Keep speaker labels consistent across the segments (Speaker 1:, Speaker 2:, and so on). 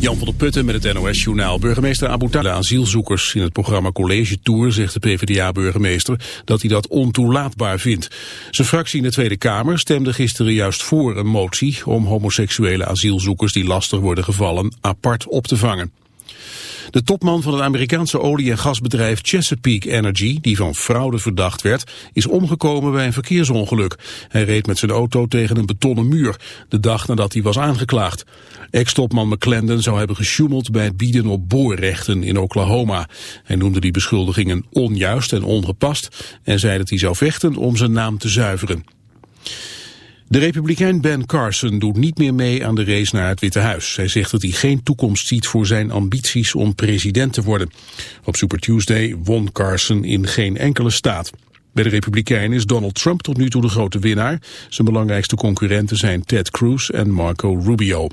Speaker 1: Jan van der Putten met het NOS-journaal. Burgemeester Abu de asielzoekers in het programma College Tour zegt de PvdA-burgemeester dat hij dat ontoelaatbaar vindt. Zijn fractie in de Tweede Kamer stemde gisteren juist voor een motie om homoseksuele asielzoekers die lastig worden gevallen apart op te vangen. De topman van het Amerikaanse olie- en gasbedrijf Chesapeake Energy, die van fraude verdacht werd, is omgekomen bij een verkeersongeluk. Hij reed met zijn auto tegen een betonnen muur, de dag nadat hij was aangeklaagd. Ex-topman McClendon zou hebben gesjoemeld bij het bieden op boorrechten in Oklahoma. Hij noemde die beschuldigingen onjuist en ongepast en zei dat hij zou vechten om zijn naam te zuiveren. De republikein Ben Carson doet niet meer mee aan de race naar het Witte Huis. Hij zegt dat hij geen toekomst ziet voor zijn ambities om president te worden. Op Super Tuesday won Carson in geen enkele staat. Bij de Republikeinen is Donald Trump tot nu toe de grote winnaar. Zijn belangrijkste concurrenten zijn Ted Cruz en Marco Rubio.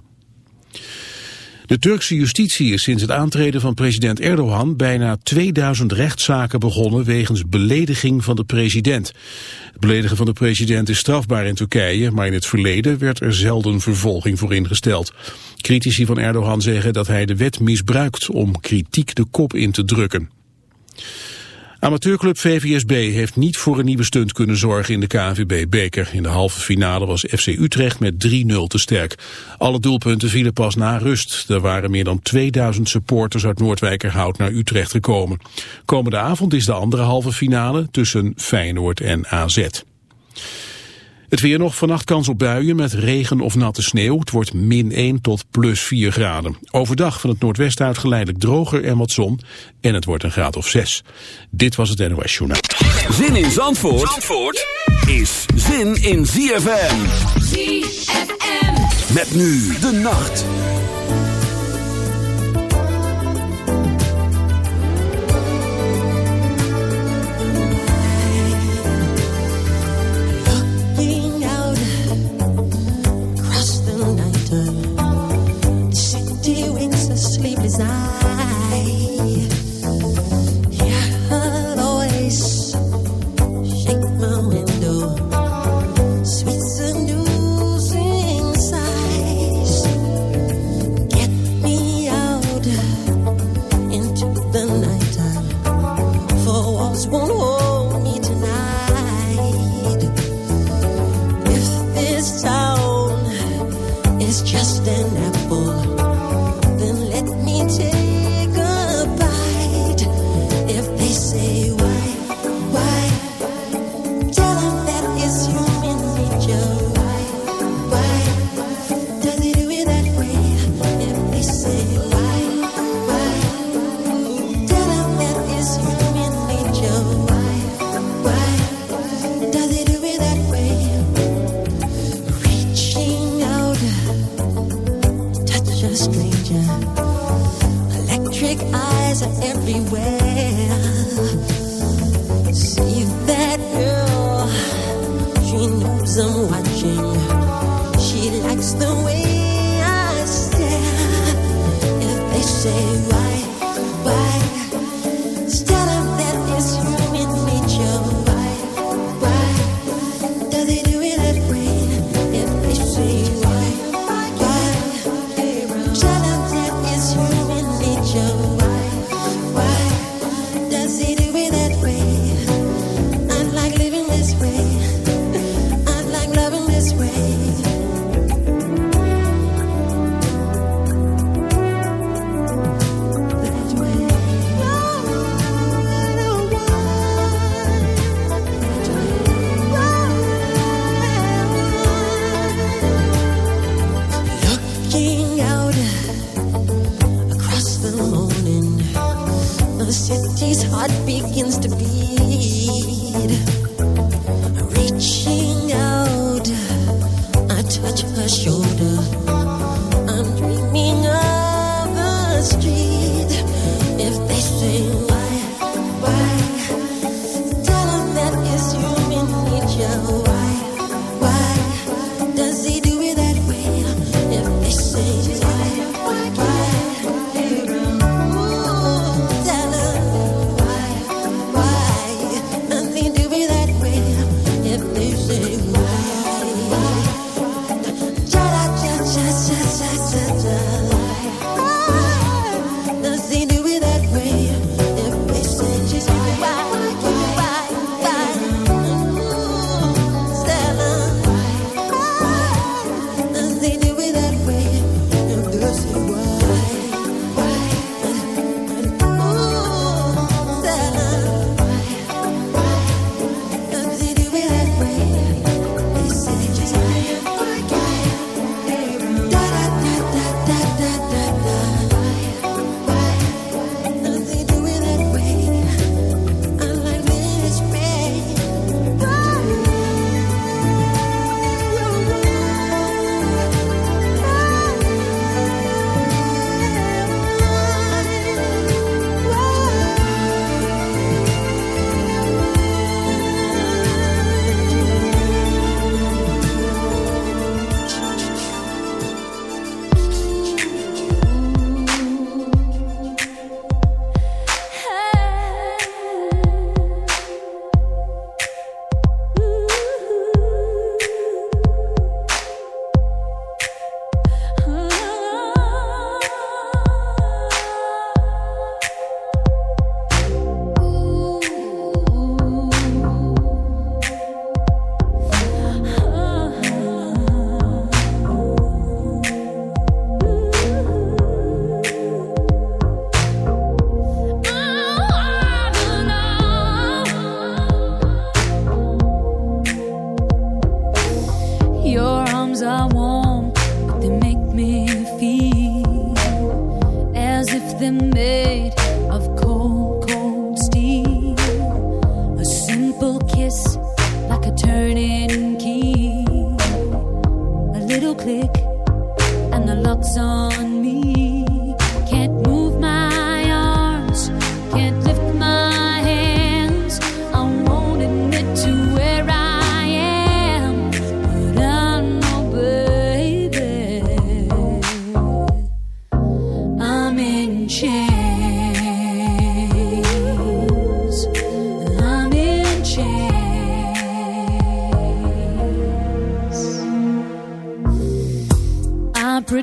Speaker 1: De Turkse justitie is sinds het aantreden van president Erdogan bijna 2000 rechtszaken begonnen wegens belediging van de president. Het beledigen van de president is strafbaar in Turkije, maar in het verleden werd er zelden vervolging voor ingesteld. Critici van Erdogan zeggen dat hij de wet misbruikt om kritiek de kop in te drukken. Amateurclub VVSB heeft niet voor een nieuwe stunt kunnen zorgen in de KNVB-beker. In de halve finale was FC Utrecht met 3-0 te sterk. Alle doelpunten vielen pas na rust. Er waren meer dan 2000 supporters uit Noordwijkerhout naar Utrecht gekomen. Komende avond is de andere halve finale tussen Feyenoord en AZ. Het weer nog vannacht kans op buien met regen of natte sneeuw. Het wordt min 1 tot plus 4 graden. Overdag van het noordwesten uit geleidelijk droger en wat zon. En het wordt een graad of 6. Dit was het NOS Journaal.
Speaker 2: Zin in Zandvoort, Zandvoort is zin in ZFM. ZFM. Met nu de nacht.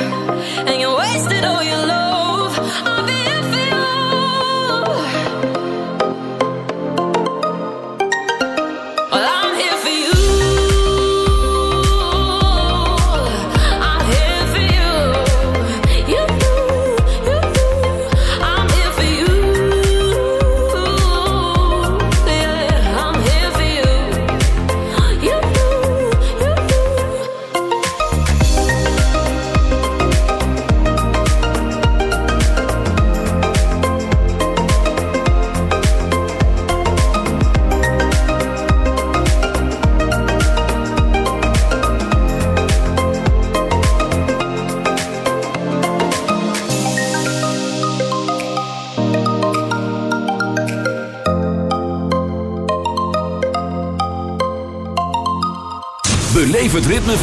Speaker 3: and you're
Speaker 4: wasting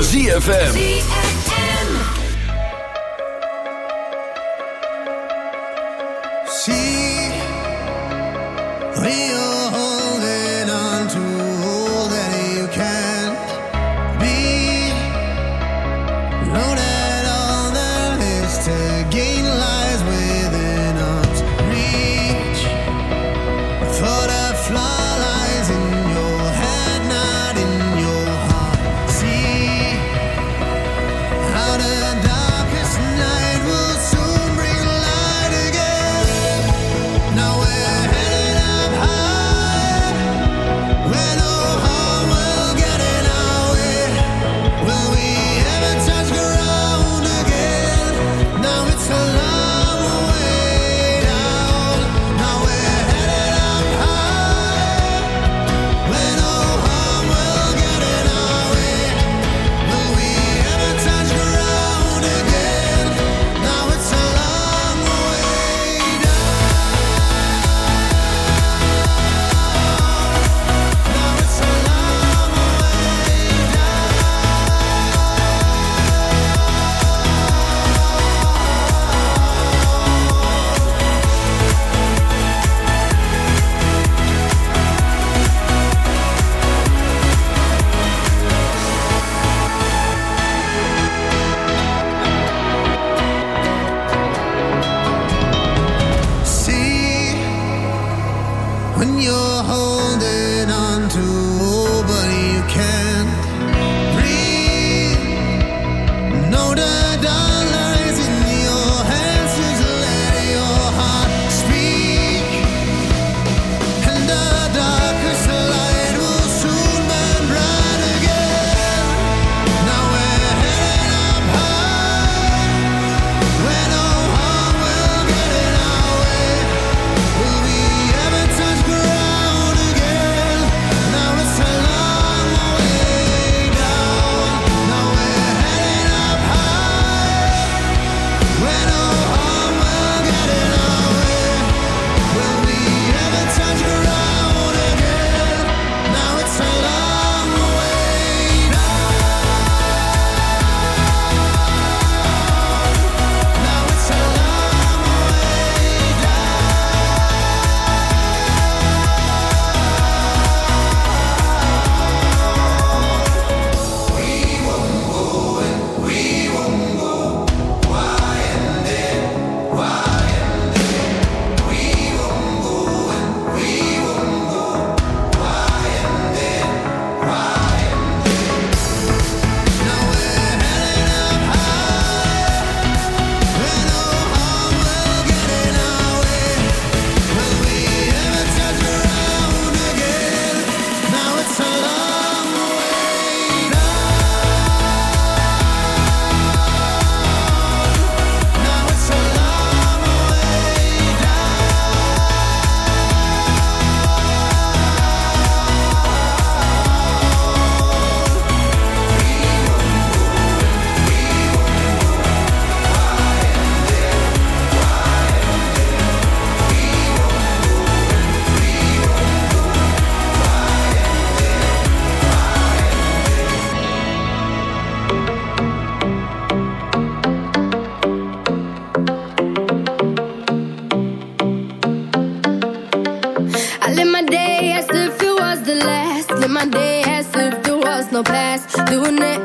Speaker 5: ZFM.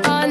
Speaker 6: Past.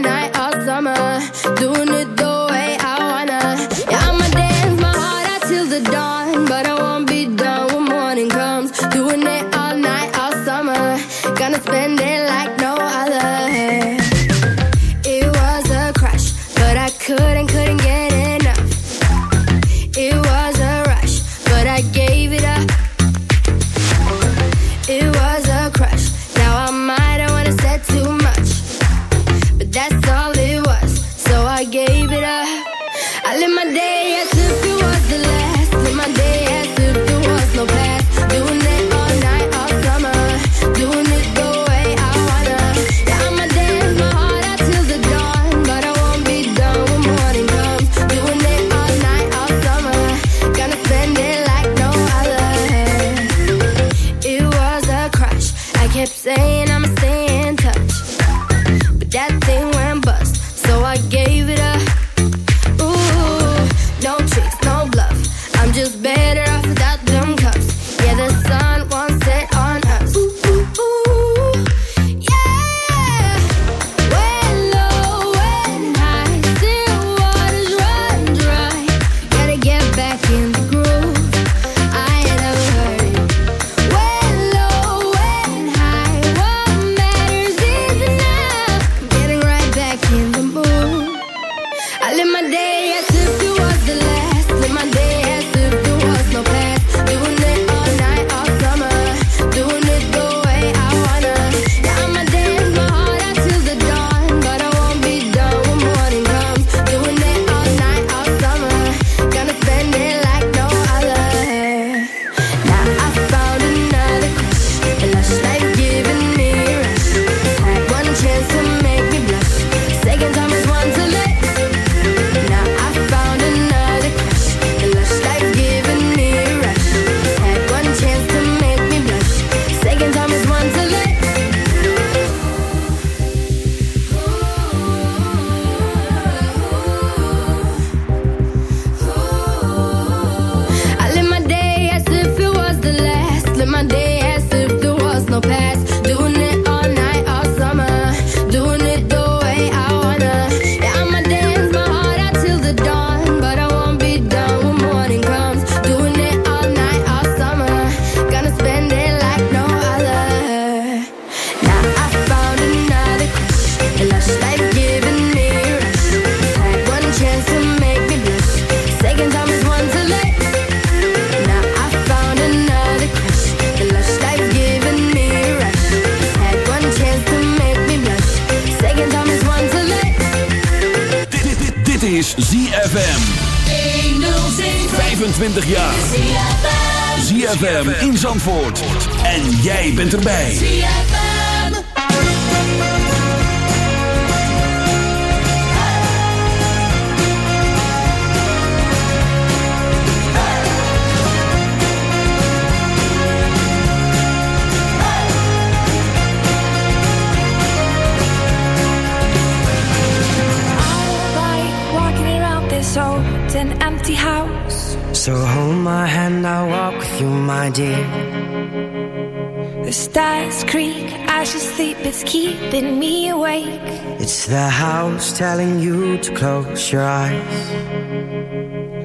Speaker 4: It's
Speaker 7: the house telling you to close your eyes.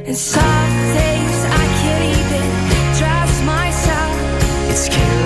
Speaker 4: And some things I can't even trust myself.
Speaker 7: It's killing.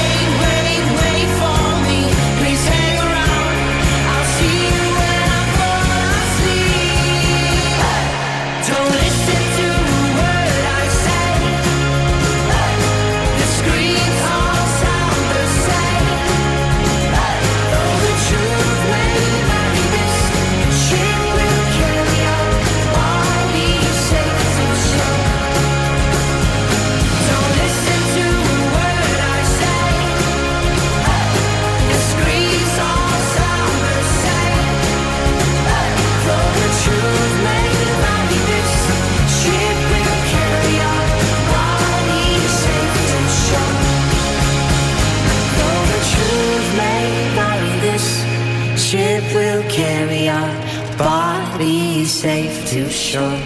Speaker 7: carry our bodies safe to shore.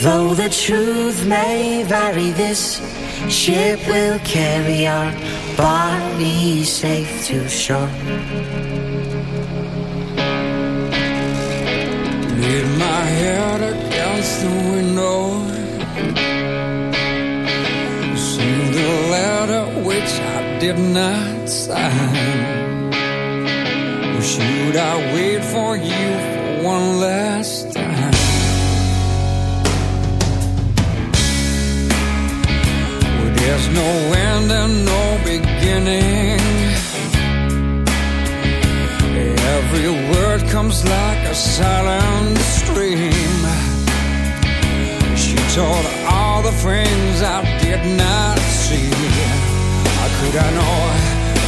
Speaker 7: Though the truth may vary, this ship will carry our bodies safe to shore.
Speaker 8: Laid my head against the window. Sealed the letter which I did not sign. Should I wait for you for one last time? Well, there's no end and no beginning. Every word comes like a silent stream. She told all the things I did not see. How could I know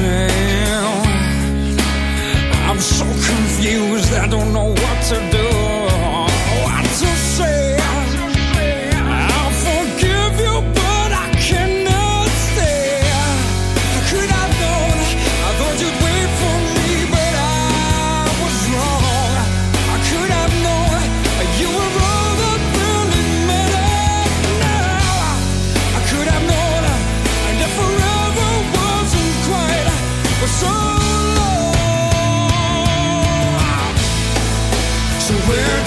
Speaker 8: everlasting. So where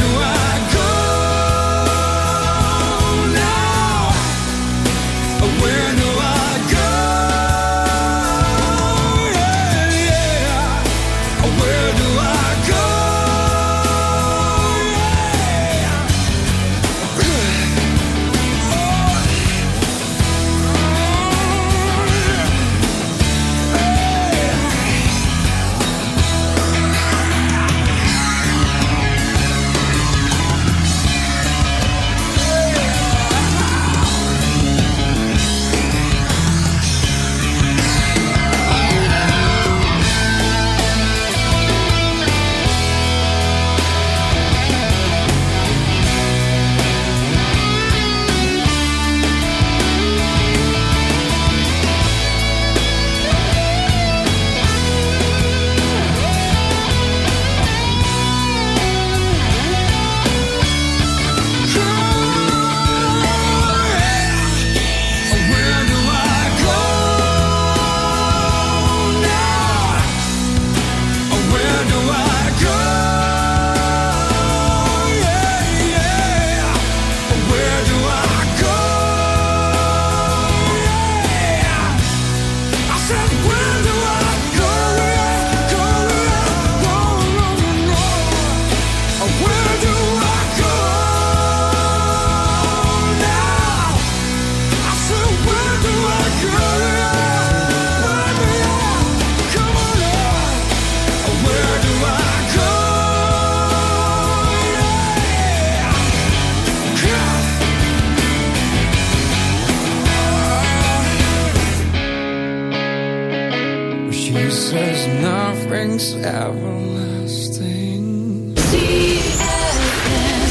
Speaker 9: nothing's everlasting.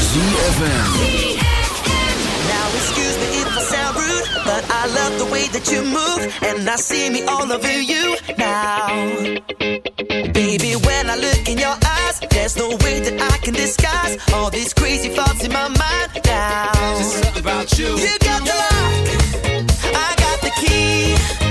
Speaker 10: ZFM.
Speaker 11: Now excuse me if I sound rude, but I love the way that you move, and I see me all over you now. Baby, when I look in your eyes, there's no way that I can disguise all these crazy thoughts in my mind now.
Speaker 12: Just something about you.
Speaker 11: You got the lock, I got the key.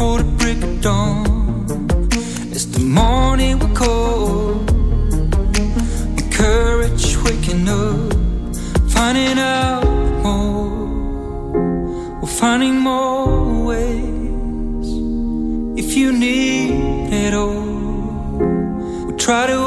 Speaker 11: For the
Speaker 8: break of dawn. It's the morning we call. The courage waking up, finding out more. We're finding more ways. If you need it all, we try to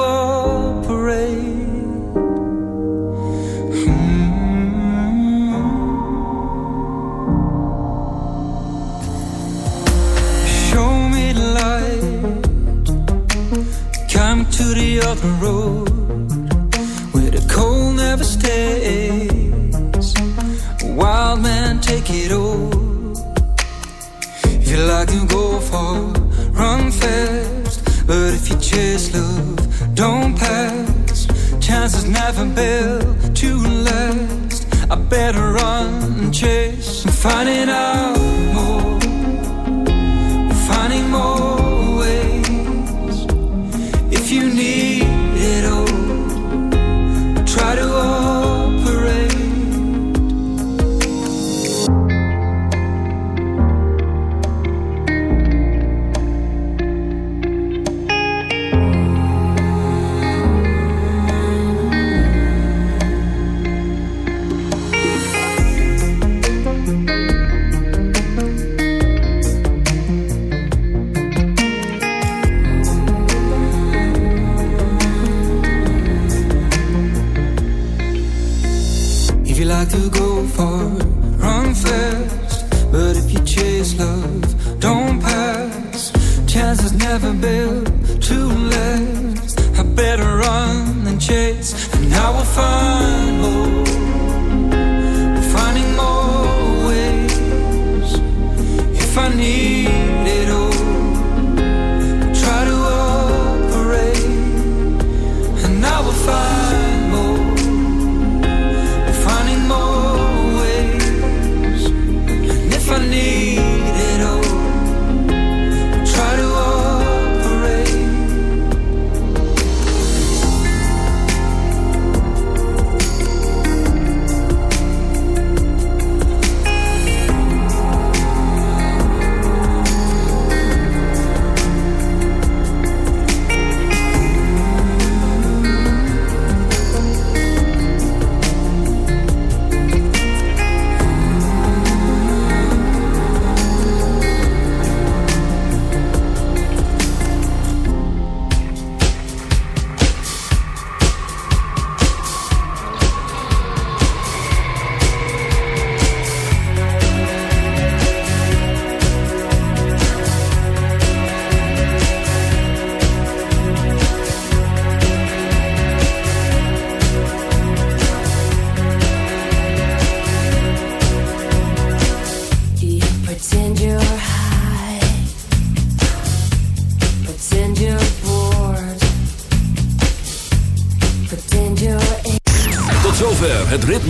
Speaker 8: Chase love, don't pass. Chances never built to last. I better run and chase. I'm finding out